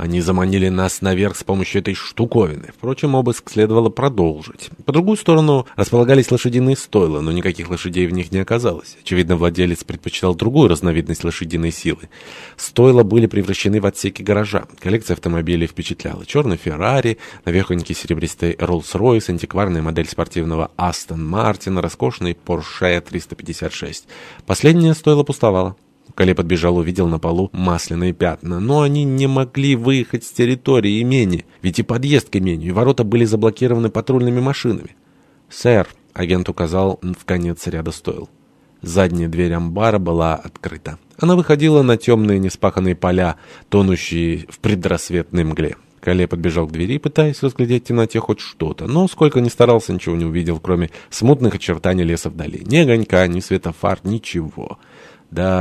Они заманили нас наверх с помощью этой штуковины. Впрочем, обыск следовало продолжить. По другую сторону располагались лошадиные стойла, но никаких лошадей в них не оказалось. Очевидно, владелец предпочитал другую разновидность лошадиной силы. Стойла были превращены в отсеки гаража. Коллекция автомобилей впечатляла. Черный Феррари, наверхонький серебристый Роллс-Ройс, антикварная модель спортивного Астон Мартин, роскошный Porsche 356. Последняя стойла пустовала. Кале подбежал, увидел на полу масляные пятна. Но они не могли выехать с территории имени, ведь и подъезд к имению, и ворота были заблокированы патрульными машинами. «Сэр», — агент указал в конец ряда стоил. Задняя дверь амбара была открыта. Она выходила на темные неспаханные поля, тонущие в предрассветной мгле. Кале подбежал к двери, пытаясь разглядеть в темноте хоть что-то, но сколько ни старался, ничего не увидел, кроме смутных очертаний леса вдали. Ни огонька, ни светофар, ничего. Да...